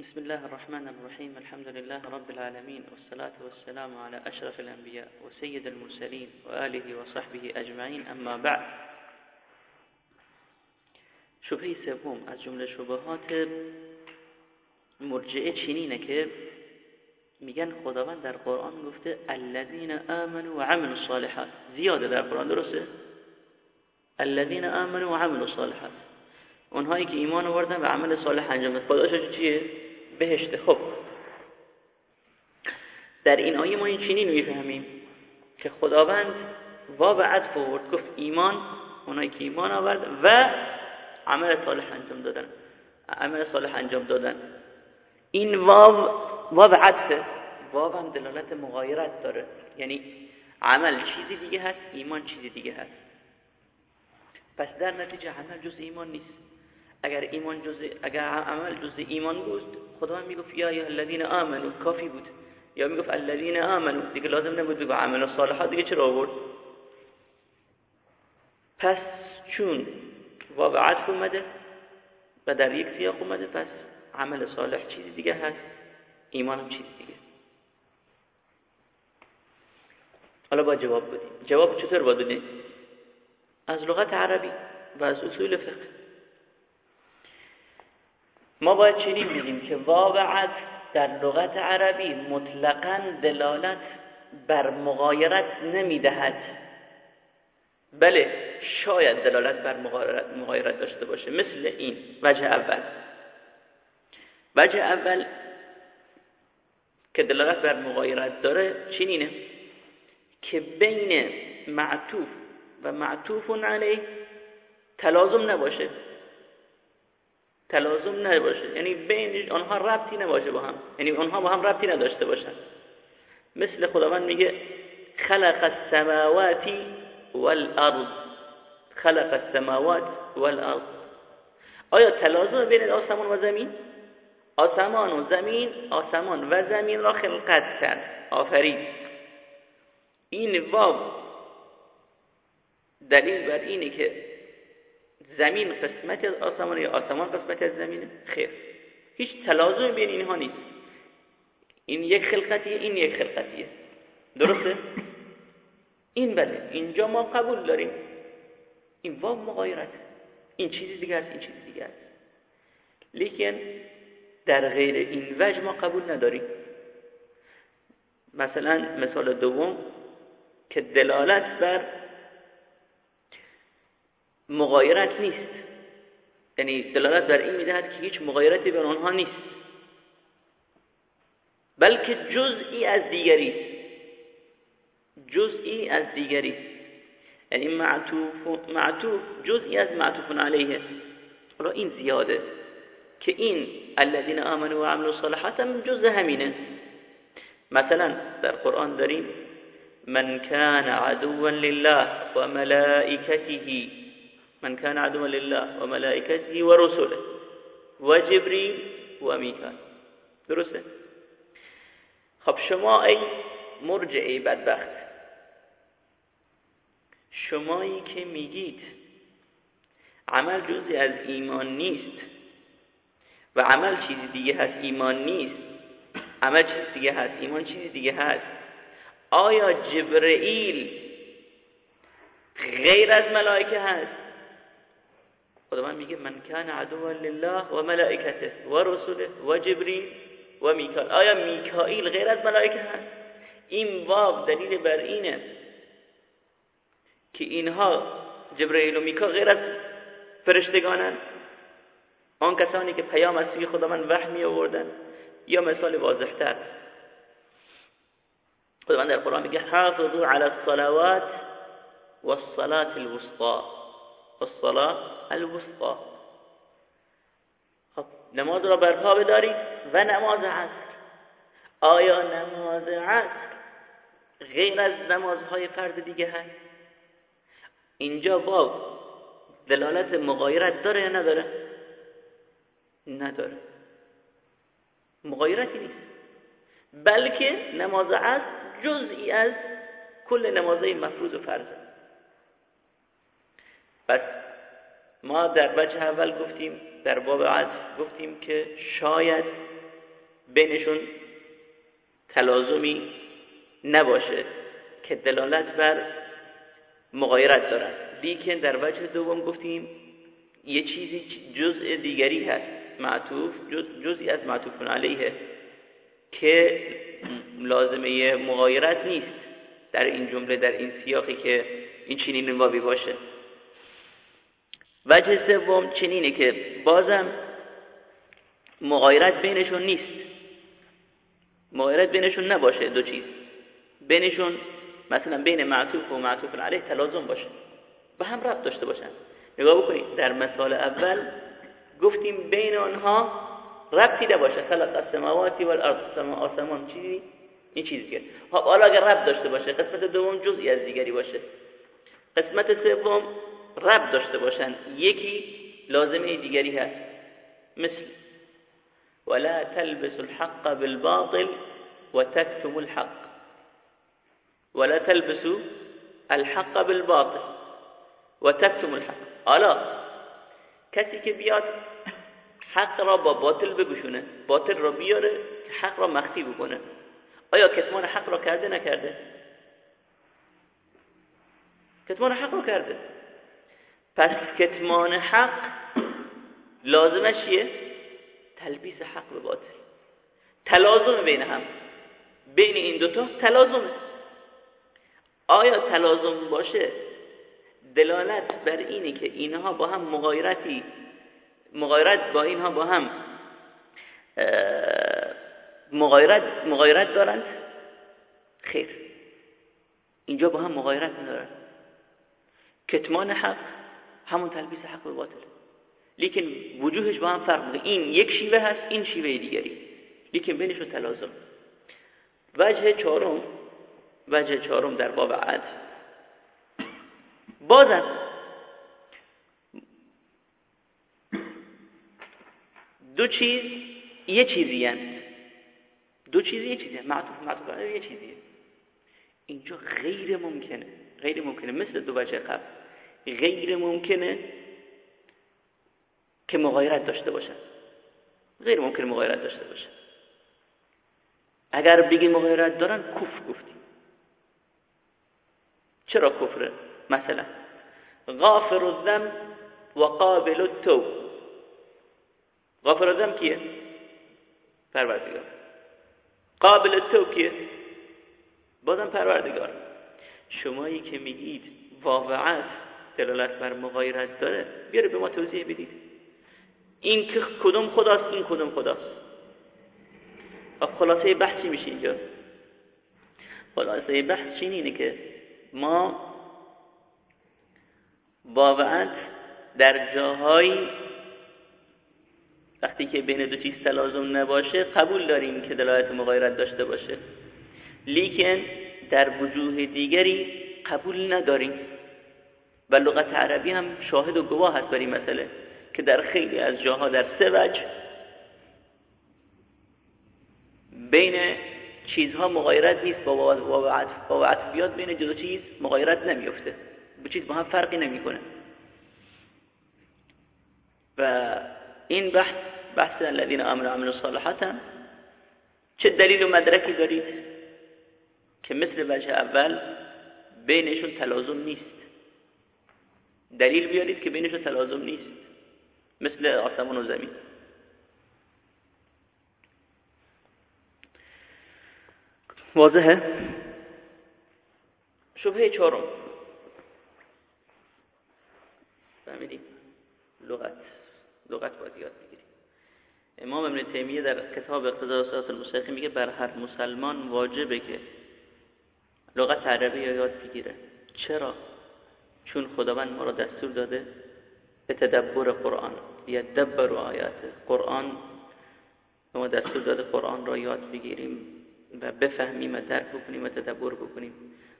بسم الله الرحمن الرحيم الحمد لله رب العالمين والصلاة والسلام على أشرف الأنبياء وسيد المرسلين وآله وصحبه أجمعين أما بعد شبهه سوم از جمله شبهات مرجعه چینینه که میگن خداوند در قرآن گفته الذين آمنوا وعملوا الصالحات زیاده در قرآن درسته الذين آمنوا وعملوا الصالحات اونهایی که ایمان آوردن و عمل صالح انجام دادن خداش چیه بهشته خب. در این آیه ما این چنین می‌فهمیم که خداوند و عطف آورد. گفت ایمان اونایی که ایمان آورد و عمل صالح انجام دادن. عمل صالح انجام دادن. این واو واو عطفه واو هم دلالت مغایرت داره. یعنی عمل چیزی دیگه هست ایمان چیزی دیگه هست. پس در نتیجه عمل جز ایمان نیست. اگر ایمان جز اگر عمل جز ایمان بود خدا می‌گفت یا یا الذین آمنو کافی بود. یا می‌گفت الذین آمنو دیگه لازم نبود بگو عمل صالحات دیگه چرا آورد؟ پس چون واو اومده و در یک سیاق اومده پس عمل صالح چیزی دیگه هست ایمان هم چیزی دیگه. حالا با جواب بدیم. جواب چطور با بدیم؟ از لغت عربی و از اصول فقه. ما باید چنین بگیم که واو عطف در لغت عربی مطلقا دلالت بر مغایرت نمی‌دهد. بله شاید دلالت بر مغایرت داشته باشه مثل این وجه اول. وجه اول که دلالت بر مغایرت داره چنینه که بین معطوف و معطوف علیه تلازم نباشه. تلازم نباشه. یعنی بین آنها ربطی نباشه با هم. یعنی آنها با هم ربطی نداشته باشن. مثل خداوند میگه خلق السماوات والارض. خلق السماوات والارض. آیا تلازم بین آسمان و زمین؟ آسمان و زمین آسمان و زمین را خلقت کرد. آفرید این واو دلیل بر اینه که زمین قسمت از آسمان یا آسمان قسمت از زمینه خیر. هیچ تلازم بین اینها نیست. این یک خلقتیه این یک خلقتیه. درسته؟ این بله. اینجا ما قبول داریم. این واو مغایرت. این چیزی دیگه است این چیزی دیگه لیکن در غیر این وجه ما قبول نداریم. مثلا مثال دوم که دلالت بر مغایرت نیست. یعنی دلالت بر این می‌دهد که هیچ مغایرتی بر آنها نیست. بلکه جزئی از دیگری. جزئی از دیگری. یعنی معطوف معطوف جزئی از معطوف علیه. حالا این زیاده که این الذين آمنوا وعملوا الصالحات هم جز همینه. مثلا در قرآن داریم من كان عدوا لله وملائكته من كان عدوا لله وملائكته ورسله وجبريل وميكال. درسته؟ خب شما ای مرجعی بدبخت. شمایی که میگید عمل جزی از ایمان نیست و عمل چیزی دیگه هست ایمان نیست. عمل چیزی دیگه هست. ایمان چیزی دیگه هست. آیا جبرئیل غیر از ملائکه هست؟ خداوند میگه من کان عدوا لله و ملائکته و رسوله و جبریل و میکائیل آیا میکائیل غیر از ملائکه هست؟ این واو دلیل بر اینه که اینها جبرئیل و میکا غیر از فرشتگانند آن کسانی که پیام از سوی خداوند وحی می آوردن یا مثال واضحتر. خداوند در قرآن میگه حافظوا على الصلوات والصلاة الوسطى والصلاة الوسطى. خب نماز را برپا بدارید و نماز عصر. آیا نماز عصر غیر از نمازهای فرد دیگه هست؟ اینجا با دلالت مغایرت داره یا نداره؟ نداره. مغایرتی نیست. بلکه نماز عصر جزئی از کل نمازهای مفروض و فرضه پس ما در وجه اول گفتیم در باب عصر گفتیم که شاید بینشون تلازمی نباشه که دلالت بر مغایرت دارد لیکن در وجه دوم گفتیم یه چیزی جزء دیگری هست معطوف جز جزئی از معطوف علیه که لازمه مغایرت نیست در این جمله در این سیاقی که این چنین واوی باشه. وجه سوم چنینه که بازم مغایرت بینشون نیست. مغایرت بینشون نباشه دو چیز. بینشون مثلا بین معطوف و معطوف علیه تلازم باشه و هم ربط داشته باشن. نگاه بکنید در مثال اول گفتیم بین آنها ربطی نباشه. خلق السماواتی والارض. سما آسمان چیزی؟ این چیزی که. خب حالا اگر ربط داشته باشه قسمت دوم جزئی از دیگری باشه. قسمت سوم ربط داشته باشن. یکی لازمه دیگری هست. مثل ولا تلبس الحق بالباطل وتكتم الحق. ولا تلبسوا الحق بالباطل وتكتم الحق. حالا کسی که بیاد حق را با باطل بگوشونه باطل را بیاره حق را مخفی بکنه. آیا کتمان حق را کرده نکرده؟ کتمان حق را کرده. پس کتمان حق لازمش چیه؟ تلبیس حق به باطل تلازم بین هم. بین این دوتا تلازمه. آیا تلازم باشه؟ دلالت بر اینه که اینها با هم مغایرتی مغایرت با اینها با هم مغایرت مغایرت دارند؟ خیر. اینجا با هم مغایرت ندارن. کتمان حق همون تلبیس حق به باطل. لیکن وجوهش با هم فرق این یک شیوه هست این شیوه دیگری. لیکن بینشون تلازم. وجه چهارم وجه چهارم در باب عد بازم دو چیز یه چیزی هست. دو چیز یه چیزی هست. معطوف معطوف یه چیزیه. اینجا غیر ممکنه غیر ممکنه. مثل دو وجه قبل. غیر ممکنه که مغایرت داشته باشن غیر ممکنه مغایرت داشته باشن اگر بگی مغایرت دارن کفر گفتیم. چرا کفره؟ مثلا غافر الذنب و قابل التوب. غافر الذنب کیه؟ پروردگار. قابل التوب کیه؟ بازم پروردگار. شمایی که میگید واقعات دلالت بر مغایرت داره بیاره به ما توضیح بدید. این که کدوم خداست این کدوم خداست. و خلاصه بحثی میشه اینجا. خلاصه بحث چین اینه که ما واقعا در جاهایی وقتی که بین دو چیز تلازم نباشه قبول داریم که دلالت مغایرت داشته باشه. لیکن در وجوه دیگری قبول نداریم. و لغت عربی هم شاهد و گواه هست بر این مسئله که در خیلی از جاها در سه وجه بین چیزها مغایرت نیست با عطف بیاد بین دو چیز مغایرت نمیفته به چیز با هم فرقی نمی‌کنه. و این بحث بحث الذين امنوا وعملوا الصالحات چه دلیل و مدرکی دارید که مثل وجه اول بینشون تلازم نیست. دلیل بیارید که بینشون تلازم نیست. مثل آسمان و زمین. واضحه؟ شبهه چهارم. فهمیدیم لغت. لغت باید یاد بگیریم امام ابن تیمیه در کتاب اقتضاء صراط المستقیم میگه بر هر مسلمان واجبه که لغت عربی یاد بگیره. چرا؟ چون خداوند ما را دستور داده به تدبر قرآن. یدبر آیات. قرآن ما دستور داده قرآن را یاد بگیریم و بفهمیم و درک بکنیم و تدبر بکنیم.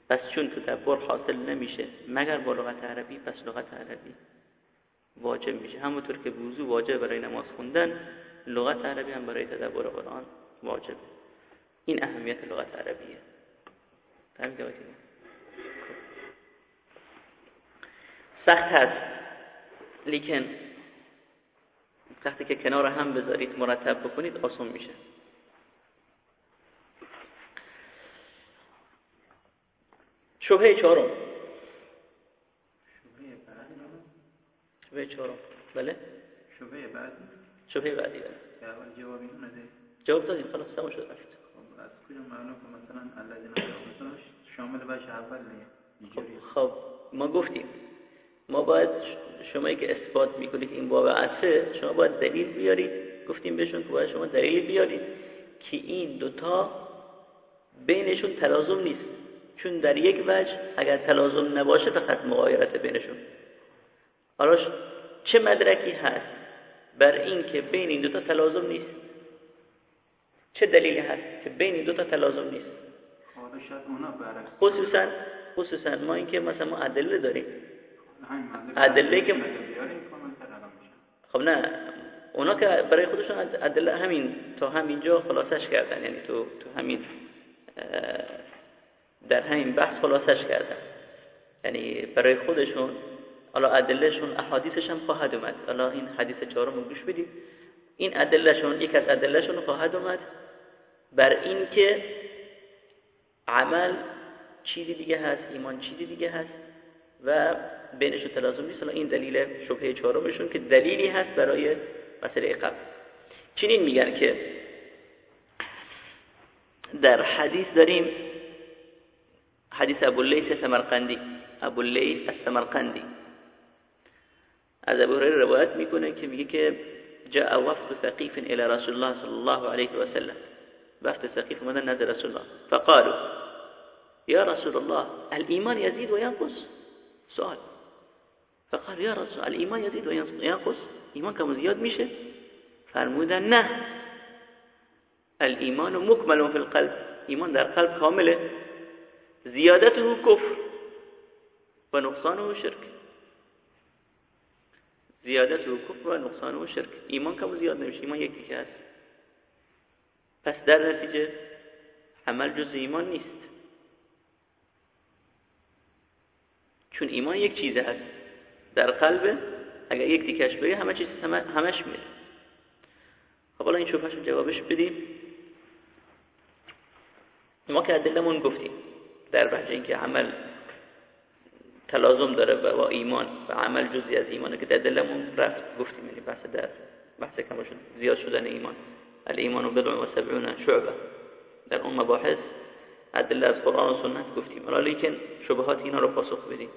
پس چون تدبر حاصل نمیشه مگر با لغت عربی؟ پس لغت عربی واجب میشه. همونطور که وضو واجب برای نماز خوندن لغت عربی هم برای تدبر قرآن واجب. این اهمیت لغت عربیه. فهمیده سخت هست. لیکن وقتی که کنار هم بذارید مرتب بکنید آسان میشه. شبه چهارم. شبه چهارم. بله؟ شبه بعد شبه بعدی بله. جواب اینو نده. جواب دادیم خلاص تمام شد رفت. خب از کدوم معنا که مثلا الذین مثلا شامل بشه اول نه خب،, خب ما گفتیم. ما باید شما که اثبات می‌کنید این باب عطفه شما باید دلیل بیارید. گفتیم بهشون که باید شما دلیل بیارید که این دوتا بینشون تلازم نیست. چون در یک وجه اگر تلازم نباشه فقط مغایرت بینشون. حالا چه مدرکی هست بر این که بین این دوتا تلازم نیست؟ چه دلیلی هست که بین این دوتا تلازم نیست؟ خصوصا خصوصا ما اینکه مثلا ما ادله داریم. ادله که خب نه اونا که برای خودشون ادله همین تا همینجا خلاصش کردن. یعنی تو تو همین در همین بحث خلاصش کردن. یعنی برای خودشون حالا ادلهشون احادیثش هم خواهد اومد. حالا این حدیث چهارم رو گوش بدید این ادلهشون یک از ادلهشون خواهد اومد. بر این که عمل چیزی دیگه هست ایمان چیزی دیگه هست. و بینش تلازم نیست. این دلیل شبهه چهارمشون که دلیلی هست برای مسئله قبل. چنین میگن که در حدیث داریم حدیث ابو لیس سمرقندی ابو لیس السمرقندی. از ابو هریره روایت می‌کنه که میگه که جاء وفد ثقيف الى رسول الله صلى الله عليه وسلم وفد ثقيف مدن نزل رسول الله. فقالوا يا رسول الله الإيمان يزيد وينقص سؤال. فقال يا رسول الإيمان يزيد وينقص إيمان كم زياد میشه؟ فرمودن نه. الإيمان مكمل في القلب إيمان در قلب شرك زیادته کفر و نقصانه و شرک. ایمان کم زیاد نمیشه ایمان یکی که هست. پس در نتیجه عمل جز ایمان نیست. چون ایمان یک چیزه هست در قلب اگر یک تیکش بری همه چیز همش میره. خب حالا این شبهشون جوابش بدیم. ما که ادلمون گفتیم در بحث اینکه عمل تلازم داره با ایمان و عمل جزی از ایمانه که در دلمون رفت گفتیم. یعنی بحث در بحث کم شد زیاد شدن ایمان. الایمان و بضع و سبعون شعبه. در اون مباحث ادله از قرآن و سنت گفتیم. ولی لیکن شبهات اینا رو پاسخ بدیم.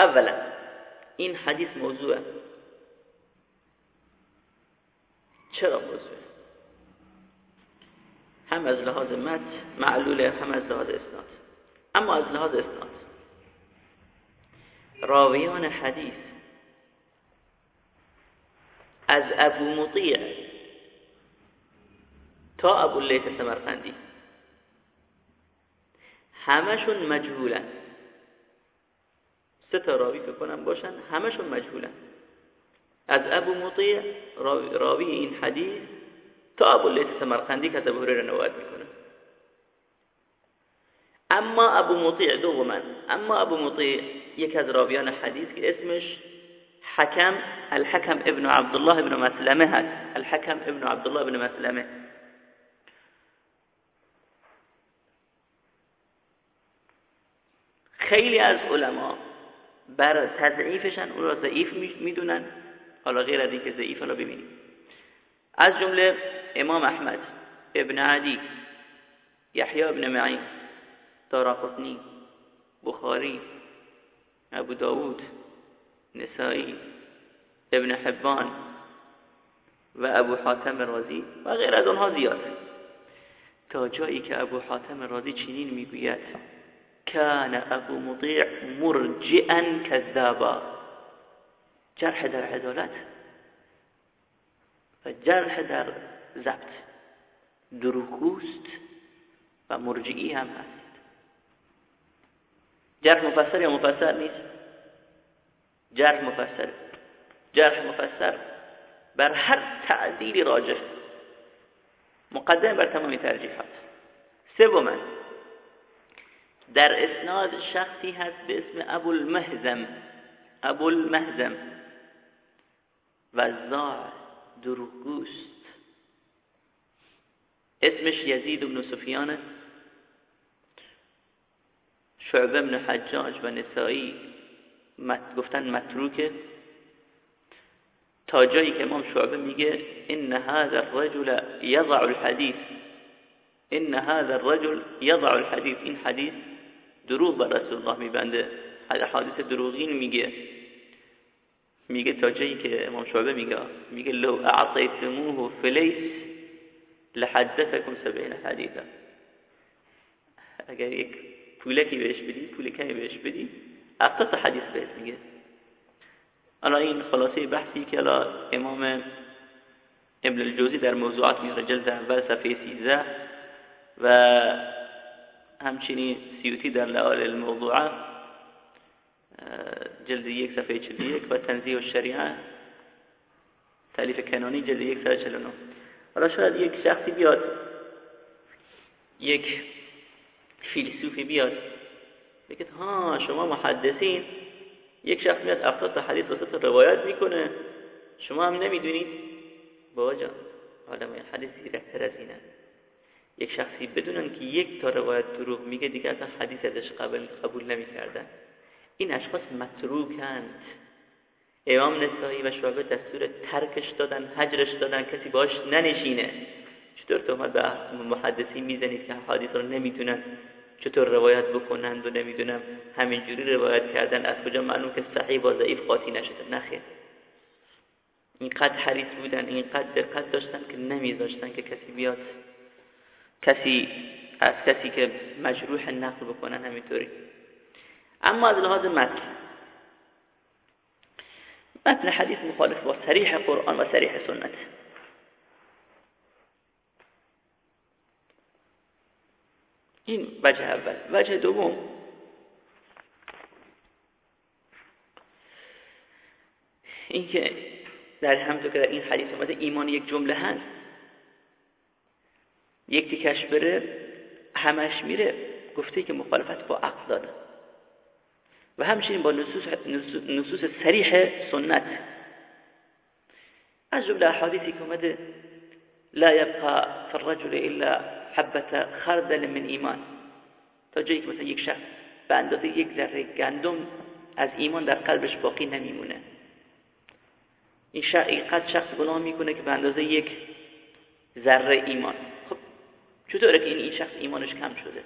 اولا این حدیث موضوعه. چرا موضوعه؟ هم از لحاظ مت معلوله هم از لحاظ اسناد. اما از لحاظ اسناد راویان حدیث از ابو مطیع تا ابو لیت سمرقندی همشون مجهولن. سه تا راوی که کنم باشن همشون مجهولن. از ابو مطیع راوی این حدیث تا ابو لیث سمرقندی که ابو هریره روایت می‌کنه. اما ابو مطیع دوما اما ابو مطیع یک از راویان حدیث که اسمش حکم الحکم ابن عبدالله ابن مسلمه هست. الحکم ابن عبدالله ابن مسلمه. خیلی از علما بر تضعیفشن اون را ضعیف می‌دونن. حالا غیر از اینکه ضعیف حالا ببینیم. از جمله امام احمد ابن عدی یحیی ابن معین دارقطنی بخاری ابو داود نسائی ابن حبان و ابو حاتم رازی و غیر از آنها زیاد. تا جایی که ابو حاتم رازی چنین می‌گوید کان ابو مطیع مرجئا کذابا جرح در عدالت و جرح در ضبط. دروغگوست و مرجعی هم هست. جرح مفسر یا مفسر نیست؟ جرح مفسر. جرح مفسر بر هر تعدیل راجح مقدم بر تمامی ترجیحات. سوما در اسناد شخصی هست به اسم ابو المهزم ابو المهزم وزاع دروغگوست. اسمش یزید بن سفیانه. شعبه بن حجاج و نسایی گفتن متروکه. تا جایی که امام شعبه میگه ان هذا الرجل يضع الحديث ان هذا الرجل يضع الحديث این حدیث دروغ بر رسول الله میبنده. حدیث دروغین میگه. میگه تا جایی که امام شعبه میگه میگه لو اعطیتموه فلیس لحدثكم سبعین حدیثا. اگر یک پولکی بهش بدی پول کمی بهش بدی اقتص حدیث بهت میگه. حالا این خلاصه بحثی که حالا امام ابن الجوزی در موضوعات میاره جلد اول صفحه 13 و همچنین سیوتی در لعال الموضوعات جلد یک صفحه 41 و تنزیه الشریعه تعلیف کنانی جلد یک صفحه 49 حالا شاید یک شخصی بیاد یک فیلسوفی بیاد بگید ها شما محدثین یک شخص میاد افتاد تا حدیث وسط روایت می‌کنه شما هم نمی‌دونید؟ بابا جان حالا این حدیث زیرکتر از اینه. یک شخصی بدونن که یک تا روایت دروغ میگه دیگه اصلا حدیث ازش قبل قبول نمی‌کردن. این اشخاص متروکند. امام نسایی و شعبه دستور ترکش دادن حجرش دادن کسی باش ننشینه. چطور تهمت به محدثی می‌زنید که حدیث رو نمی‌دونن؟ چطور روایت بکنند و نمی‌دونم؟ همینجوری روایت کردن. از کجا معلوم که صحیح با ضعیف قاطی نشده؟ نخیر اینقدر حریص بودن اینقدر دقت داشتن که نمیذاشتن که کسی بیاد کسی از کسی که مجروح نقل بکنن همینطوری. اما از لحاظ متن متن حدیث مخالف با صریح قرآن و صریح سنت. این وجه اول. وجه دوم اینکه در همونطور که در این حدیث اومده ایمان یک جمله هست. یک تیکش بره همش میره. گفته که مخالفت با عقل داره. و همچنین با نصوص, نصوص سریح سنت. از جمله حدیثی که اومده لا يبقى في الرجل الا حبت خردل من ایمان. تا جایی که مثلا یک شخص به اندازه یک ذره گندم از ایمان در قلبش باقی نمیمونه. این قد شخص گناه می‌کنه که به اندازه یک ذره ایمان. چطوره که این این شخص ایمانش کم شده؟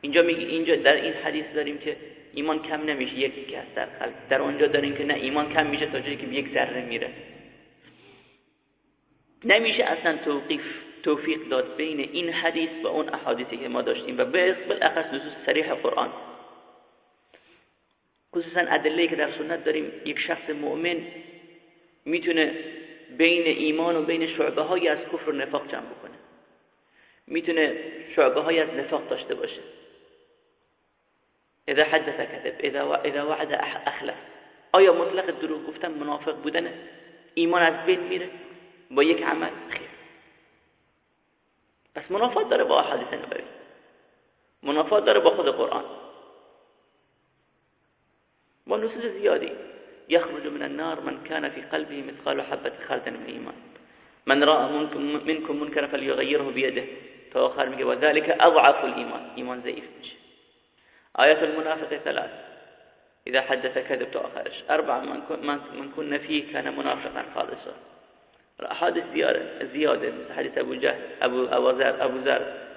اینجا میگه اینجا در این حدیث داریم که ایمان کم نمیشه یکی هست در قلب. در اونجا داریم که نه ایمان کم میشه تا جایی که یک ذره میره. نمیشه اصلا توقیف توفیق داد بین این حدیث و اون احادیثی که ما داشتیم و بالاخص نصوص صریح قرآن. خصوصا ادله که در سنت داریم یک شخص مؤمن می‌تونه بین ایمان و بین شعبه های از کفر و نفاق جمع بکنه. می‌تونه شعبه های از نفاق داشته باشه. اذا حدث کذب اذا وعد اخلف آیا مطلق دروغ گفتن منافق بودن ایمان از بین میره؟ با یک عمل؟ خیر. پس منافات داره با احادیث نبوی. منافات داره با خود قرآن. با نصوص زیادی. يخرج من النار من كان في قلبه مثقال حبة خردل من ایمان. من رأى منكم منكرا فليغيره بيده تا آخر میگه و ذلك اضعف الايمان ایمان ضعیف میشه. آیات المنافق ثلاث. اذا حدث كذب تا آخرش أربع من, من كن فيه كان منافقا خالصا. حادث زيادة زيادة حديث أبو جهل أبو أبو ذر أبو ذر.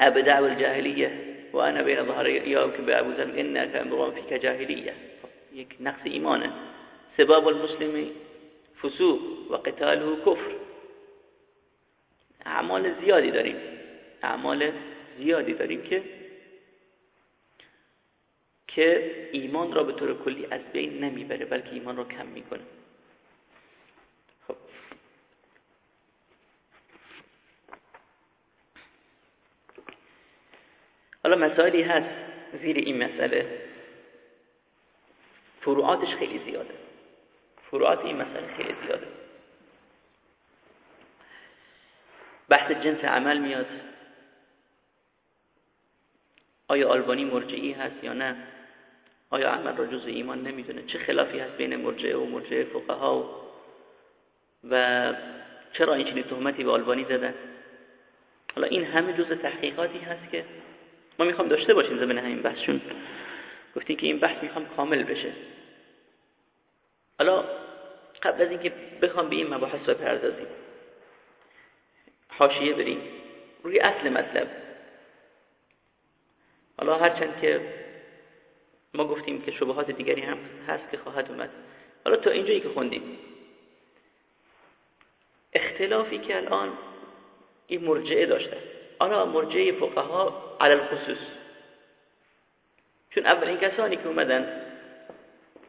أبدع الجاهلية وأنا بين ظهريك بأبو ذر إنك امرؤ فيك جاهلية يك نقص إيمانه سباب المسلم فسوق وقتاله كفر اعمال زیادی داریم. اعمال زیادی داریم که که ایمان را به طور کلی از بین نمی‌بره بلکه ایمان را کم می‌کنه. حالا مسائلی هست زیر این مسئله. فروعاتش خیلی زیاده. فروعات این مسئله خیلی زیاده. بحث جنس عمل میاد. آیا آلبانی مرجعی هست یا نه؟ آیا عمل را جز ایمان نمی‌دونه؟ چه خلافی هست بین مرجعه و مرجعه فقها؟ و, و چرا این تهمتی به آلبانی زدن؟ حالا این همه جز تحقیقاتی هست که ما می‌خوام داشته باشیم زمین همین بحث چون گفتیم که این بحث می‌خوام کامل بشه. حالا قبل از اینکه بخوام به این مباحث بپردازیم حاشیه بریم. روی اصل مطلب. حالا هرچند که ما گفتیم که شبهات دیگری هم هست که خواهد اومد. حالا تا اینجایی که خوندیم. اختلافی که الان این مرجعه داشته. حالا مرجعه فقها علی الخصوص. چون اولین کسانی که اومدن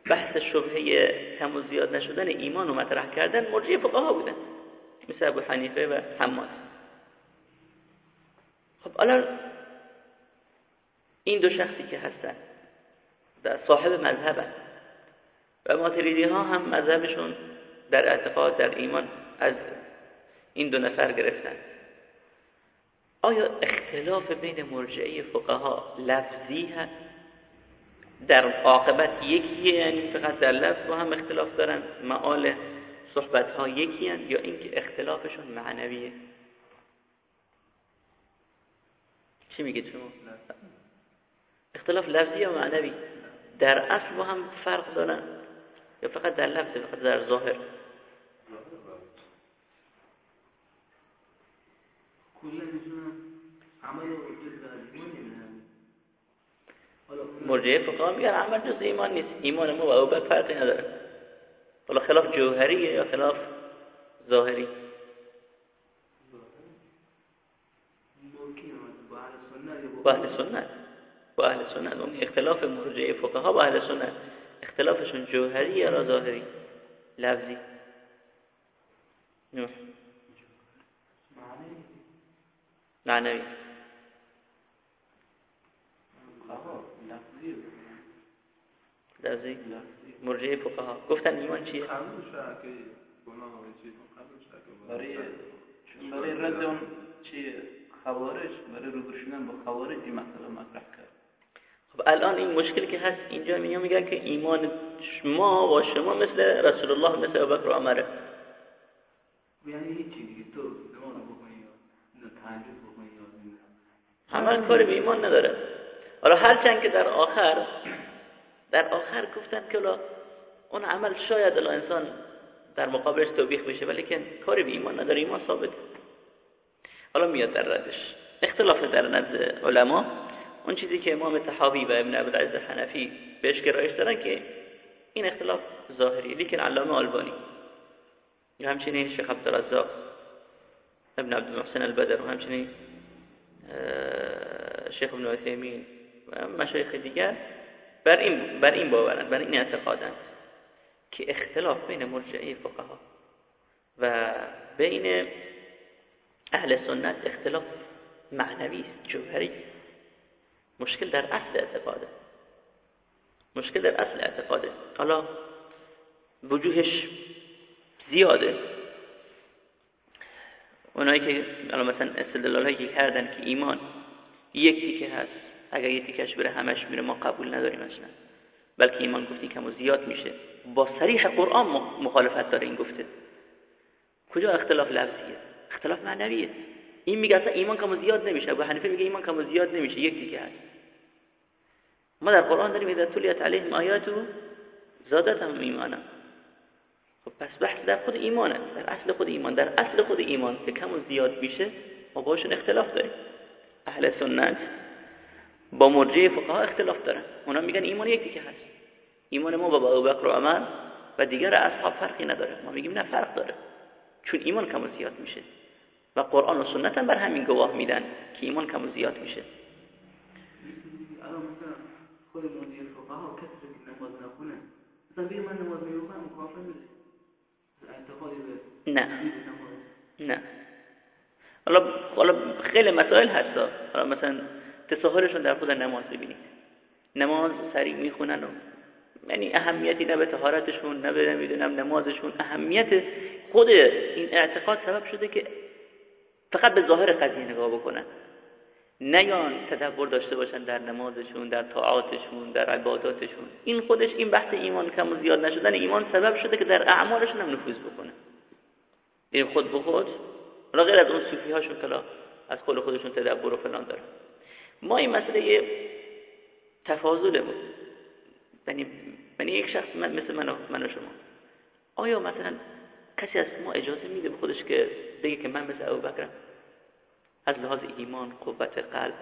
بحث شبهه کم و زیاد نشدن ایمان رو مطرح کردن مرجعه فقها بودن. مثل ابو حنیفه و حماد. خب الان این دو شخصی که هستن در صاحب مذهب و ماتریدی ها هم مذهبشون در اعتقاد در ایمان از این دو نفر گرفتن. آیا اختلاف بین مرجعی فقها لفظی هست؟ در عاقبت یکیه یعنی فقط در لفظ با هم اختلاف دارن؟ معال صحبت ها یکی هست یا اینکه اختلافشون معنویه؟ چی میگید شما؟ اختلاف لفظی یا معنوی؟ در اصل با هم فرق دارن؟ یا فقط در لفظ فقط در ظاهر؟ مرجعه فقها میگن عمل جز ایمان نیست. ایمان ما و اوبک فرقی نداره. حالا خلاف جوهریه یا خلاف ظاهری با أهل سنت با أهل سنت اون اختلاف مرجعه فقها با أهل سنت اختلافشون جوهری یا ظاهری لفظی نوح. معنوی لفظی مرجعه فقها. گفتن ایمان چیه؟ برای برای رد اون چیه خوارج برای روبرو شدن با خوارج این مسئله مطرح کرد. خب الان این مشکلی که هست اینجا میگن میگن که ایمان ما و شما مثل رسول الله مثل ابوبکر و عمره یعنی هیچی دیگه تو نماز بکنی یا تهجد بکنی یا عمل کاری به ایمان نداره. حالا هرچند که در آخر در آخر گفتن که اون عمل شاید الان انسان در مقابلش توبیخ بشه ولی که کاری به ایمان نداره ایمان ثابت حالا میاد در ردش. اختلاف در نزد علما اون چیزی که امام تحاوی و ابن عبدالعزیز حنفی بهش گرایش دارن که این اختلاف ظاهری. لیکن علامه آلبانی و همچنین شیخ عبدالرزاق ابن عبدالمحسن البدر و همچنین شیخ ابن عثیمین و مشایخ دیگر بر این, بر این باورند بر این اعتقادند که اختلاف بین مرجعه فقها و بین اهل سنت اختلاف معنوی است جوهری. مشکل در اصل اعتقاده. مشکل در اصل اعتقاده. حالا وجوهش زیاده. اونایی که مثلا استدلال هایی که کردن که ایمان یک تیکه هست. اگر یک تیکش بره همش میره ما قبول نداریم اصلا. بلکه ایمان گفتی کم و زیاد میشه. با صریح قرآن مخالفت داره این گفته. کجا اختلاف لفظیه؟ اختلاف معنویه. این میگه اصلا ایمان کم و زیاد نمیشه. ابو حنیفه میگه ایمان کم و زیاد نمیشه. یک تیکه هست. ما در قرآن داریم اذا تلیت علیهم آیات زادتهم ایمانا. خب پس بحث در خود ایمانه. در اصل خود ایمان. در اصل خود ایمان که کم و زیاد میشه ما باشون اختلاف داریم. اهل سنت با مرجع فقها اختلاف دارن. اونا میگن ایمان یک تیکه هست. ایمان ما با ابوبکر و عمر و دیگر اصحاب فرقی نداره. ما میگیم نه فرق داره. چون ایمان کم و زیاد میشه. و قرآن و سنت هم بر همین گواه میدن که ایمان کم و زیاد میشه. الان مثلا خود مدیر فقها کسی که نماز نخونه مثلا بگه من نماز نمی‌خونم کافر میشه اعتقادی به نه. نه. حالا خیلی مسائل هست حالا مثلا تساهلشون در خود نماز ببینید نماز سریع می‌خونن و یعنی اهمیتی نه به طهارتشون نه به نمی‌دونم نمازشون اهمیت خود این اعتقاد سبب شده که فقط به ظاهر قضیه نگاه بکنن. نیان تدبر داشته باشن در نمازشون در طاعاتشون در عباداتشون. این خودش این بحث ایمان کم و زیاد نشدن. ایمان سبب شده که در اعمالشون هم نفوذ بکنه. این خود به خود غیر از اون صوفی هاشون کلا از خود خودشون تدبر و فلان دارن. ما این مسئله تفاضل بود یعنی یعنی یک شخص مثل من و, من و شما. آیا مثلا کسی از ما اجازه میده به خودش که بگه که من مثل ابوبکرم؟ از لحاظ ایمان قوت قلب.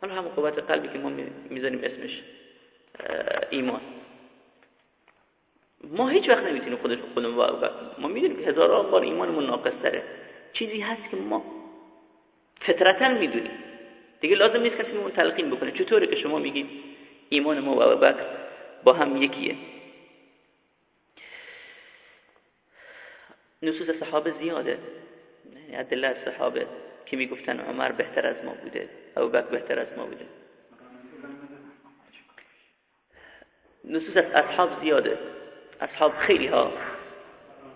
حالا همون قوت قلبی که ما می‌ذاریم اسمش ایمان. ما هیچ وقت نمی‌تونیم خودش خودمون ما می‌دونیم که هزاران بار ایمانمون ناقص داره چیزی هست که ما فطرتا می‌دونیم. دیگه لازم نیست کسی اون تلقین بکنه. چطوره که شما میگید ایمان ما و ابوبکر با هم یکیه؟ نصوص صحابه زیاده. ادله از صحابه که می‌گفتن عمر بهتر از ما بوده ابوبکر بهتر از ما بوده. نصوص اصحاب زیاده. اصحاب خیلی ها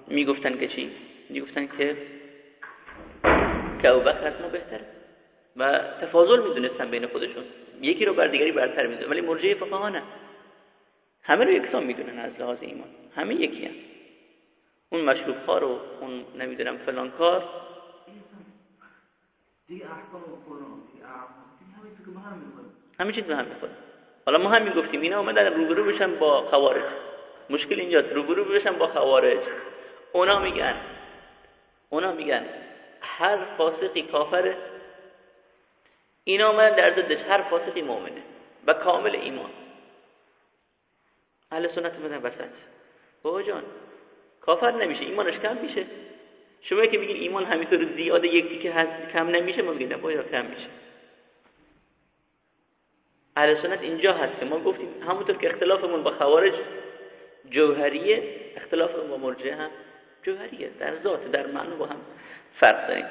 می‌گفتن که چی؟ می‌گفتن که که ابوبکر از ما بهتر و تفاضل می‌دونستن بین خودشون. یکی رو بر دیگری برتر می‌دونن ولی مرجعه فقها نه. همه رو یکسان می‌دونن از لحاظ ایمان. همه یکی هم. اون مشروب ها رو اون نمی‌دونم فلان کار. همه چیز به هم می‌خوره. حالا ما هم می‌گفتیم اینا اومدن روبرو بشن با خوارج. مشکل اینجاست روبرو بشن با خوارج. اونا میگن. اونا میگن هر فاسقی کافره اینا اومدن در ضدش هر فاسقی مؤمنه و کامل ایمان. اهل سنت اومدن وسط. بابا جان کافر نمیشه ایمانش کم میشه. شما که میگین ایمان همینطور زیاده یکی که هست کم نمیشه ما میگیم باید کم میشه. اهل سنت اینجا هست که ما گفتیم همونطور که اختلافمون با خوارج جوهریه اختلافمون با مرجعه هم جوهریه در ذات در معنی با هم فرق داریم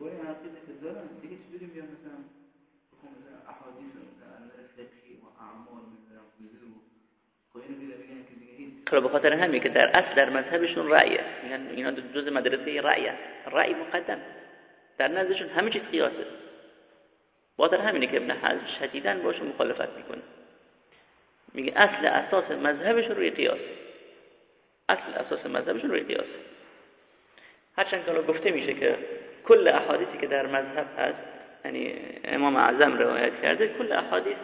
با این عقیده که دارن دیگه چجوری میان مثلا احادیث فقهی و اعمال حالا به خاطر همین که در اصل در مذهبشون رأیه. میگن اینا جز مدرسه رأیه. رأی مقدم. در نزدشون همه چیز قیاسه. خاطر همینه که ابن حزم شدیداً باشه مخالفت می‌کنه. میگه اصل اساس مذهبشون روی قیاس. اصل اساس مذهبشون روی قیاس. هرچند که گفته میشه که کل احادیثی که در مذهب هست یعنی امام اعظم روایت کرده کل احادیث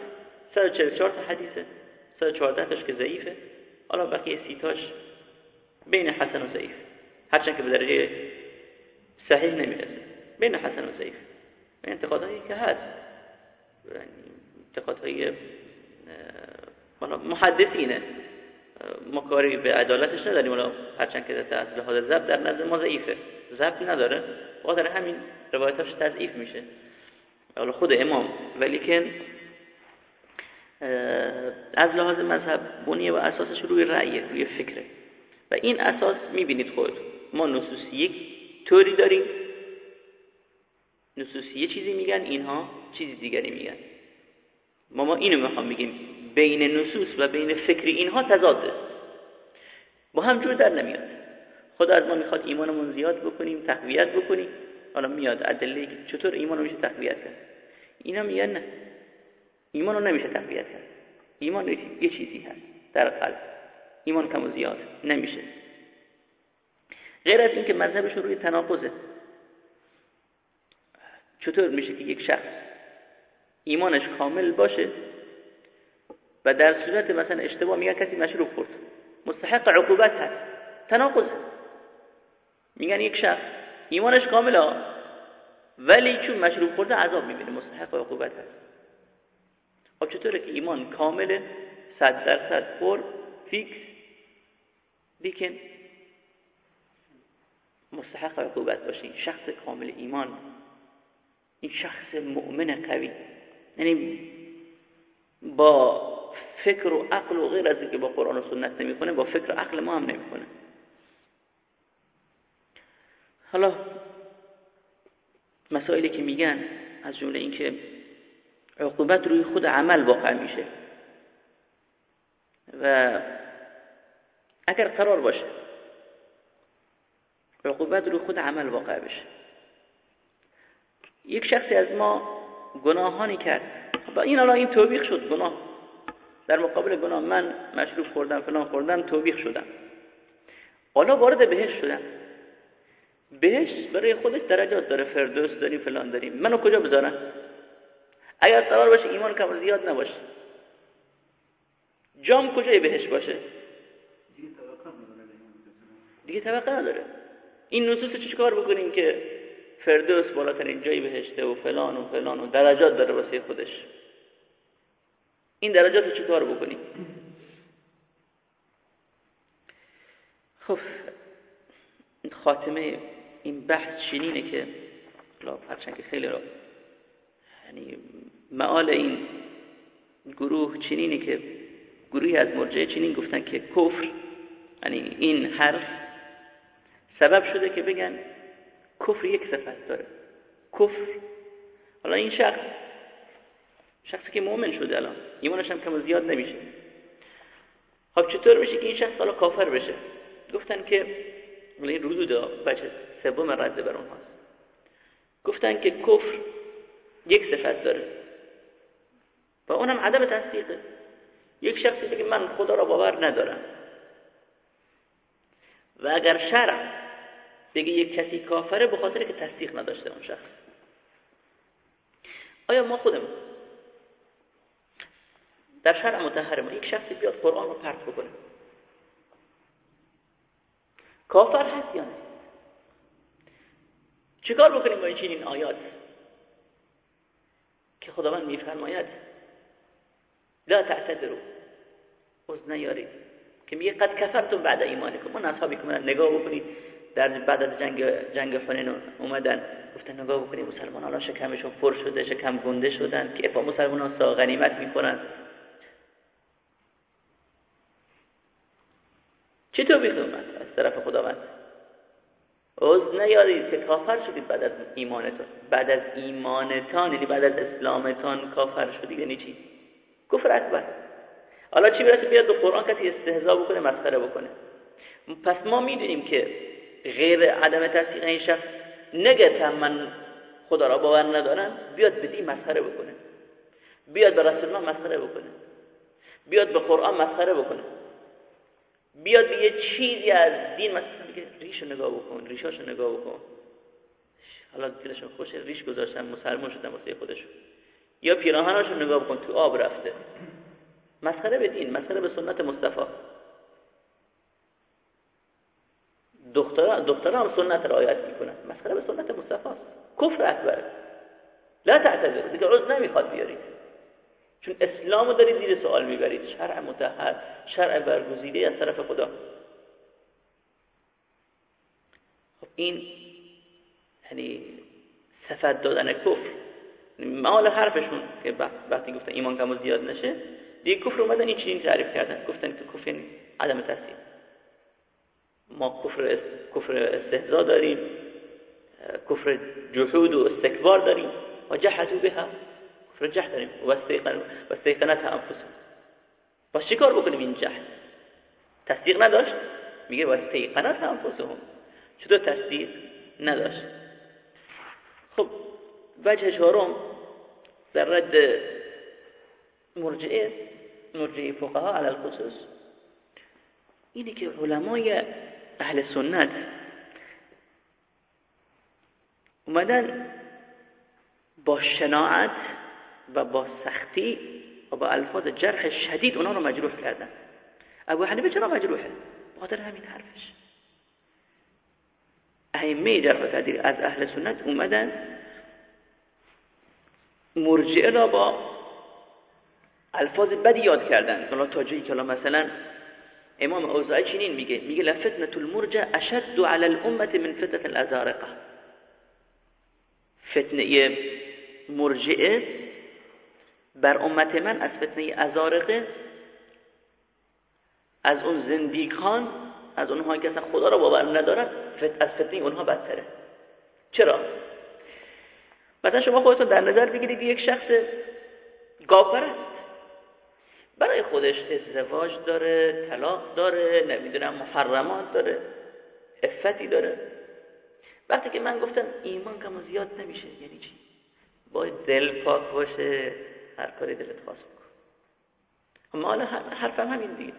144 تا حدیثه. 114 تاش که ضعیفه. حالا بقیه سیتاش بین حسن و ضعیف. هرچند که به درجه صحیح نمی‌رسه. بین حسن و ضعیف. انتقادهایی که هست. یعنی انتقادهای محدثینه ما کاری به عدالتش نداریم. ولی هرچند که از لحاظ ضبط در نظر ما ضعیفه. ضبط نداره. در همین روایتاش تضعیف میشه. حالا خود امام ولی که از لحاظ مذهب بنیه و اساسش روی رأیه روی فکره. و این اساس می‌بینید خود. ما نصوص یک طوری داریم. نصوص یه چیزی میگن اینها چیزی دیگری میگن. ما ما اینو می‌خوام بگیم. بین نصوص و بین فکر اینها تضاده با هم جور در نمیاد. خدا از ما می‌خواد ایمانمون زیاد بکنیم تقویت بکنیم. حالا میاد ادله چطور ایمان میشه تقویت کرد؟ اینا میگن نه. ایمان رو نمیشه تقویت کرد. ایمان یه چیزی هست. در قلب. ایمان کم و زیاد نمیشه. غیر از اینکه مذهبشون روی تناقضه. چطور میشه که یک شخص ایمانش کامل باشه و در صورت مثلا اشتباه میگن کسی مشروب خورد. مستحق عقوبت هست. تناقض میگن یک شخص ایمانش کامله ولی چون مشروب خورده عذاب می‌بینه. مستحق عقوبت هست. خب چطوره که ایمان کامله صد درصد پر فیکس لیکن مستحق عقوبت باشی شخص کامل ایمان. این شخص مؤمن قوی. یعنی با فکر و عقل و غیر از اینکه با قرآن و سنت نمی‌کنه با فکر و عقل ما هم نمی‌کنه حالا مسائلی که میگن از جمله اینکه عقوبت روی خود عمل واقع میشه. و اگر قرار باشه عقوبت روی خود عمل واقع بشه. یک شخصی از ما گناهانی کرد. و این الان این توبیخ شد گناه. در مقابل گناه من مشروب خوردم فلان خوردم توبیخ شدم. حالا وارد بهش شدم. بهش برای خودش درجات داره. فردوس داریم فلان داریم منو کجا بذارن اگر قرار باشه ایمان کم زیاد نباشه. جام کجای بهش باشه؟ دیگه طبقه نداره این نصوص چی کار بکنیم که فردوس بالاترین جایی بهشته و فلان و فلان و درجات داره واسه خودش؟ این درجات رو چیکار بکنیم؟ خب خاتمه این بحث چنینه که هرچند خیلی را یعنی معال این گروه چنینه که گروهی از مرجعه چنین گفتن که کفر یعنی این حرف سبب شده که بگن کفر یک صفت داره. کفر. حالا این شخص شخصی که مؤمن شده الان ایمانش هم کم زیاد نمیشه. خب چطور بشه که این شخص حالا کافر بشه؟ گفتن که این ردود بچه سوم رده بر اونهاست. گفتن که کفر یک صفت داره. و اونم عدم تصدیقه. یک شخصی بگه من خدا را باور ندارم. و اگر شرع بگه یک کسی کافره به خاطر که تصدیق نداشته اون شخص. آیا ما خودمون در شرع متحر ما یک شخصی بیاد قرآن رو پرت بکنه؟ کافر هست یا نه؟ چیکار بکنیم با این چنین آیات؟ که خداوند میفرماید لا تعتذروا. از نیارید. که میگه قد کفرتم بعد ایمانکم. اون اصحابی که نگاه بکنید. در بعد از جنگ جنگ حنین اومدن گفتن نگاه بکنید مسلمان الان شکمشون پر شده شکم گنده شدن که افا مسلمان ها غنیمت می‌کنن چطور بیخومد از طرف خداوند؟ از نیارید که کافر شدید بعد از ایمانتان. بعد از ایمانتان یعنی بعد از اسلامتان کافر شدید. یعنی چی؟ کفر اکبر. حالا چی برسه بیاد به قرآن کسی استهزا بکنه مسخره بکنه؟ پس ما می‌دونیم که غیر عدم تصدیق این شخص نگه من خدا را باور ندارم بیاد به مسخره بکنه. بیاد به رسول الله مسخره بکنه. بیاد به قرآن مسخره بکنه. بیاد یه چیزی از دین مثلا بگه ریشو نگاه بکن ریشاشو نگاه بکن. حالا دلشون خوشه ریش گذاشتن مسلمان شدن واسه خودشون. یا پیراهناشو نگاه بکن تو آب رفته. مسخره به دین مسخره به سنت مصطفی. دختران دختران هم سنت رعایت می‌کنن. مسخره به سنت مصطفی کفر اکبر لا تعتذر. دیگه عذر نمی‌خواد بیارید. چون اسلامو دارید زیر سوال می‌برید. شرع متحر شرع برگزیده از طرف خدا. خب این یعنی صفت دادن کفر. مال حرفشون که وقتی گفتن ایمان کم زیاد نشه دیگه کفر اومدن این چنین تعریف کردن. گفتن که کفر یعنی عدم تصدیق ما کفر کفر استهزا داریم کفر جحود و استکبار داریم. و جحدو بها. کفر جحد داریم و استیقنت انفسهم پس چیکار بکنیم این جحد تصدیق نداشت؟ میگه و استیقنت انفسهم چطور تصدیق نداشت؟ خب وجه چهارم در رد مرجعه مرجعه فقها علی الخصوص. اینه که علمای اهل سنت اومدن با شناعت و با سختی و با الفاظ جرح شدید اونا رو مجروح کردن. ابو حنیفه چرا مجروحه؟ بخاطر همین حرفش. ائمه جرح تعدیل از اهل سنت اومدن مرجعه را با الفاظ بدی یاد کردن. حالا تا جایی که مثلا امام اوزاعی چنین میگه میگه لفتنه المرجع اشد على الامه من فتنه الازارقه فتنه مرجعه بر امت من از فتنه ازارقه از اون زندیکان از اونها که اصلا خدا را باور ندارن از فتنه اونها بدتره. چرا؟ مثلا شما خودتون در نظر بگیرید یک شخص گافر است. برای خودش ازدواج داره طلاق داره نمی‌دونم محرمات داره افتی داره. وقتی که من گفتم ایمان کم زیاد نمیشه یعنی چی؟ باید دل پاک باشه. هر کاری دلت خواست بکن. اما حالا حرفم همین دید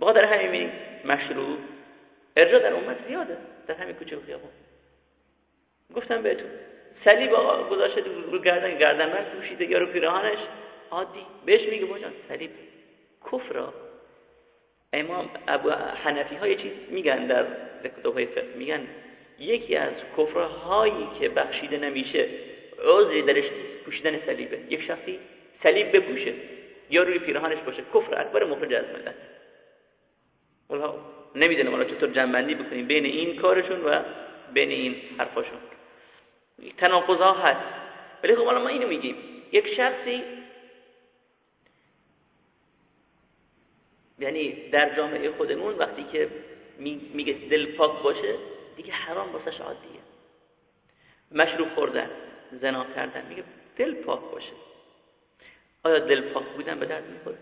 بخاطر همین مشروع ارجاع در امت زیاده. در همین کوچه و خیابون. گفتم بهتون صلیب آقا گذاشته رو گردن گردن من پوشیده یا رو پیراهنش. عادی. بهش میگه بجان صلیب کفر امام ابو حنفی های چیز میگن در کتاب های فقه. میگن یکی از کفرهایی که بخشیده نمیشه عذری درش پوشیدن صلیبه. یک شخصی صلیب بپوشه یا روی پیراهنش باشه. کفر اکبر مخرج از ملت حالا نمی‌دونم حالا چطور جنبندی بکنیم بین این کارشون و بین این حرفاشون. تناقض ها هست. ولی خب ما اینو میگیم. یک شخصی یعنی در جامعه خودمون وقتی که میگه دل پاک باشه دیگه حرام واسه عادیه. مشروب خوردن زنا کردن. میگه دل پاک باشه. آیا دل پاک بودن به درد می‌خوره؟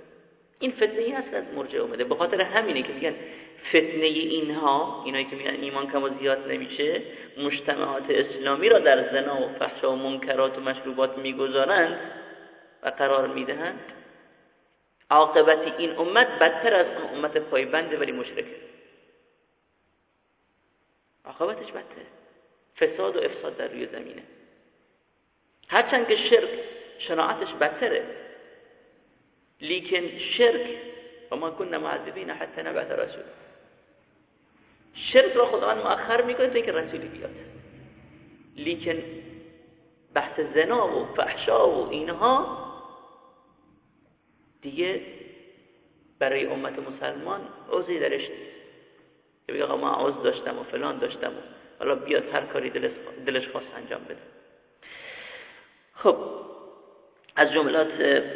این فتنه ای هست از مرجع اومده. به خاطر همینه که میگن فتنه اینها اینایی که میگن ایمان کم و زیاد نمیشه مجتمعات اسلامی را در زنا و فحشا و منکرات و مشروبات می‌گذارند و قرار می‌دهند. عاقبت این امت بدتر از اون امت پایبنده ولی مشرکه. عاقبتش بدتره. فساد و افساد در روی زمینه. هرچند که شرک شناعتش بدتره لیکن شرک و ما کننا معذبین حتی نبعث رسول. شرک را خداوند مؤخر می‌کنه تا اینکه رسولی بیاد. لیکن بحث زنا و فحشا و اینها دیگه برای امت مسلمان عوضی درش نیست. که بگه ما عوض داشتم و فلان داشتم و حالا بیاد هر کاری دلش خواست انجام بده. خب از جملات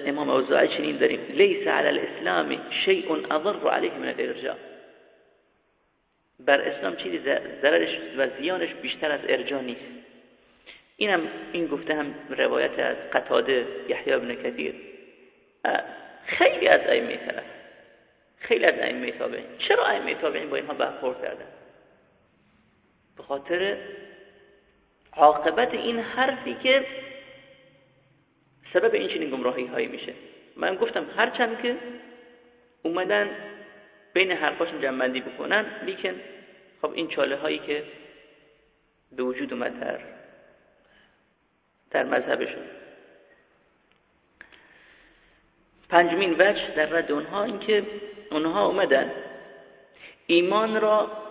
امام اوزاعی چنین داریم. لیس علی الاسلام شیء اضر علیه من الارجاء بر اسلام چیزی ضررش و زیانش بیشتر از ارجاع نیست. اینم این گفته هم روایت از قتاده یحیی بن کثیر. خیلی از ائمه سلف خیلی از ائمه تابعین. چرا ائمه تابعین با اینها برخورد کردن؟ به خاطر عاقبت این حرفی که سبب این چنین گمراهی هایی میشه. من گفتم هرچند که اومدن بین حرفاشون جنبندی بکنن لیکن خب این چاله هایی که به وجود اومد در در مذهبشون. پنجمین وجه در رد اونها اینکه اونها اومدن ایمان را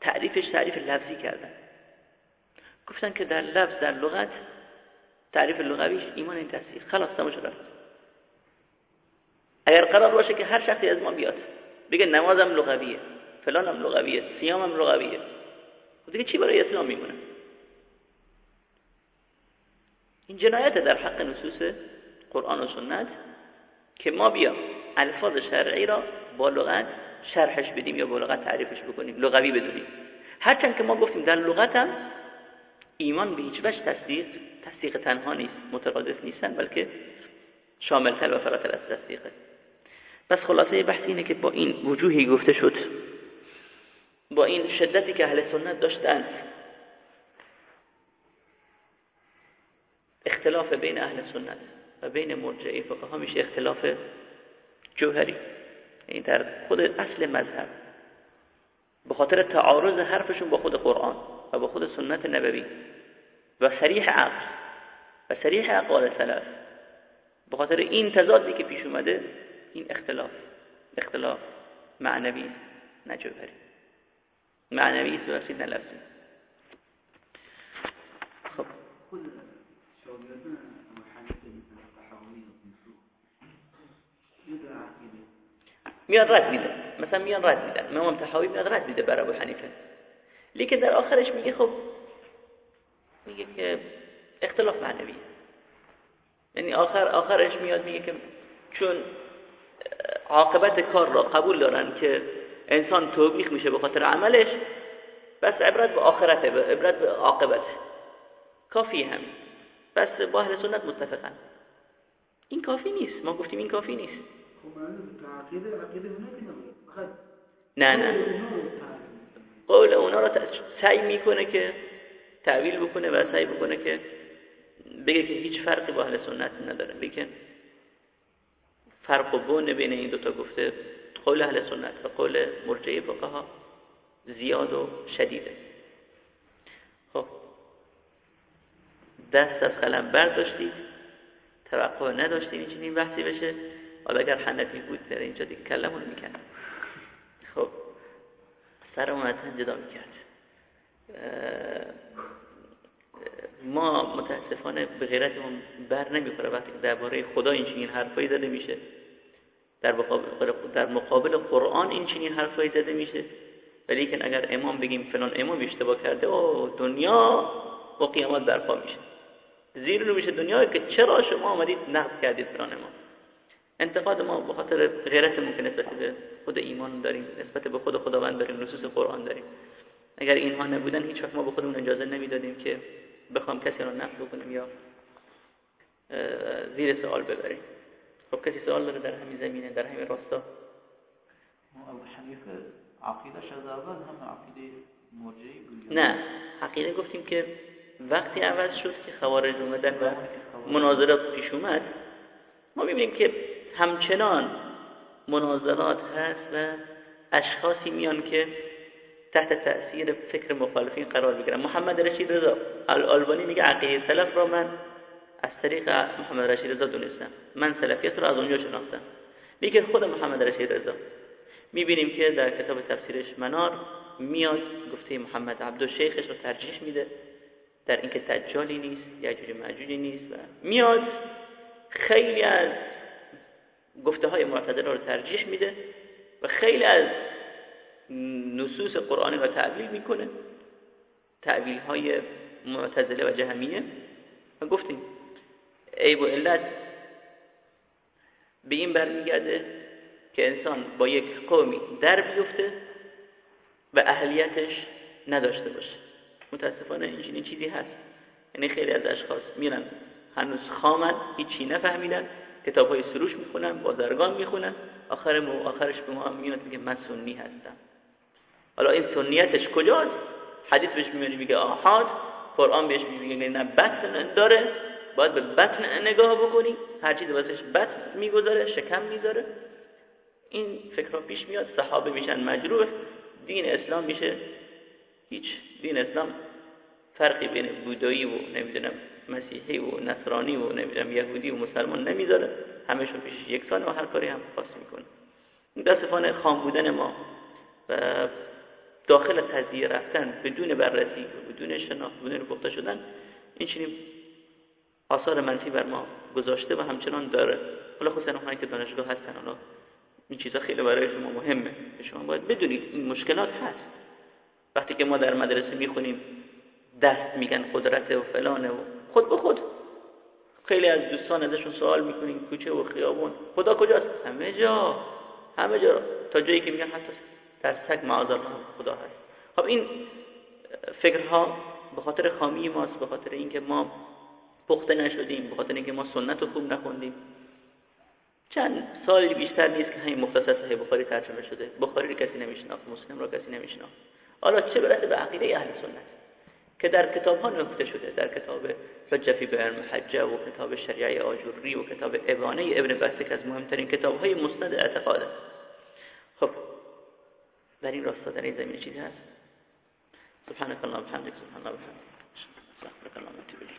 تعریفش تعریف لفظی کردن. گفتن که در لفظ در لغت تعریف لغویش ایمان این تصدیق خلاص تماشا رفت اگر قرار باشه که هر شخصی از ما بیاد بگه نمازم لغویه فلانم لغویه سیامم لغویه. خب دیگه چی برای اسلام میمونه؟ این جنایت در حق نصوص قرآن و سنت که ما بیا الفاظ شرعی را با لغت شرحش بدیم یا با لغت تعریفش بکنیم لغوی بدونیم. هرچند که ما گفتیم در لغت هم ایمان به هیچ وجه تصدیق تصدیق تنها نیست مترادف نیستن بلکه شاملتر و فراتر از تصدیقه. پس خلاصه بحث اینه که با این وجوهی گفته شد با این شدتی که اهل سنت داشتند اختلاف بین اهل سنت و بین مرجعی فقه ها میشه اختلاف جوهری. یعنی در خود اصل مذهب به خاطر تعارض حرفشون با خود قرآن. و با خود سنت نبوی و سریح عقل و سریح اقوال سلف. به خاطر این تضادی که پیش اومده این اختلاف اختلاف معنوی نه جوهری معنوی است نه لفظی خب. میان رد میده. مثلا میان رد میدن امام تحاوی میاد رد میده بر ابو حنیفه. لیکن در آخرش میگه خب میگه که اختلاف معنوی. یعنی آخر آخرش میاد میگه که چون عاقبت کار را قبول دارن که انسان توبیخ میشه به خاطر عملش بس عبرت به آخرته عبرت به عاقبت. کافی همین. بس با اهل سنت متفقن. این کافی نیست. ما گفتیم این کافی نیست. نه نه. قول اونا را سعی می‌کنه که تعویل بکنه و سعی بکنه که بگه که هیچ فرقی با اهل سنت نداره. بگه فرق و بون بین این دوتا گفته قول اهل سنت و قول مرجعی فقها زیاد و شدیده. خب. دست از قلم برداشتید توقع نداشتیم این بحثی بشه. حالا اگر حنفی بود در اینجا دیگه کلمون خب سرمون از جدا می‌کرد ما متاسفانه به غیرتمون بر نمی‌خوره. وقتی درباره خدا این چنین حرفایی زده میشه در مقابل, در مقابل قرآن این چنین حرفایی زده میشه. ولی که اگر امام بگیم فلان امام اشتباه کرده او دنیا با قیامت برپا میشه. زیر رو میشه دنیا که چرا شما آمدید نقد کردید فلان امام؟ انتقاد ما به خاطر غیرتمون که نسبت به خود ایمان داریم نسبت به خود خداوند داریم نصوص قرآن داریم. اگر اینها نبودن هیچ وقت ما به خودمون اجازه نمی‌دادیم که بخوام کسی رو نقد بکنیم یا زیر سوال ببریم. خب کسی سوال داره در همین زمینه در همین راستا. ابو حنیفه عقیدش از اول هم عقیده مرجعی نه عقیده گفتیم که وقتی عوض شد که خوارج اومدن و مناظرات پیش اومد ما می‌بینیم که همچنان مناظرات هست و اشخاصی میان که تحت تأثیر فکر مخالفین قرار بگیرن محمد رشید رضا الالبانی میگه عقیده سلف را من از طریق محمد رشید رضا دونستم. من سلفیت رو از اونجا شناختم. میگه خود محمد رشید رضا. می‌بینیم که در کتاب تفسیرش منار میاد گفته محمد عبده شیخش رو ترجیح میده. در اینکه دجالی نیست یأجوج مأجوجی نیست و میاد. خیلی از گفته های معتزله رو ترجیح میده و خیلی از نصوص قرآنی رو تعبیل می‌کنه. تعبیل های معتزله و جهمیه. و گفتیم عیب و علت به این برمیگرده که انسان با یک قومی در بیفته و اهلیتش نداشته باشه. متاسفانه اینجوری چیزی هست. یعنی خیلی از اشخاص میرن هنوز خامن هیچی نفهمیدن. کتاب های سروش می‌خونن بازرگان می‌خونن آخر مو آخرش به ما میاد میگه من سنی هستم. حالا این سنیتش کجاست؟ حدیث بهش میگه میگه آحاد. قرآن بهش میگه نه بطن داره. باید به بطن نگاه بکنی. هر چیز واسش بطن می‌گذاره شکم می‌ذاره. این فکر پیش میاد صحابه میشن مجروح دین اسلام میشه هیچ. دین اسلام فرقی بین بودایی و نمی‌دونم مسیحی و نصرانی و نمی‌دونم یهودی و مسلمان نمی‌ذاره. همشون پیش یکسان و هر کاری هم خاص می‌کنه. متاسفانه خام بودن ما و داخل تزیه رفتن بدون بررسی بدون شناخت بدون گفته شدن این چنین آثار منفی بر ما گذاشته و همچنان داره. حالا خصوصا اونهایی که دانشگاه هستن حالا این چیزا خیلی برای شما مهمه. شما باید بدونید این مشکلات هست. وقتی که ما در مدرسه می‌خونیم دست میگن قدرت و فلانه و خود به خود. خیلی از دوستان ازشون سوال می‌کنیم کوچه و خیابون. خدا کجاست؟ همه جا. همه جا. تا جایی که میگن حتی در سگ معاذ خدا هست. خب این فکرها به خاطر خامی ماست به خاطر اینکه ما پخته نشدیم به خاطر اینکه ما سنت رو خوب نخوندیم. چند سالی بیشتر نیست که همین مختصر صحیح بخاری ترجمه شده. بخاری رو کسی نمیشناخت مسلم رو کسی نمیشناخت. حالا چه برسه به عقیده اهل سنت؟ که در کتاب ها شده در کتاب حجفی به حجه و کتاب شریعه آجوری و کتاب ابانه ابن بسک از مهمترین کتاب های مستند اعتقاده. خب در این راستا در این زمین چیزی هست؟ سبحانك اللهم وبحمدك سبحان الله اللهم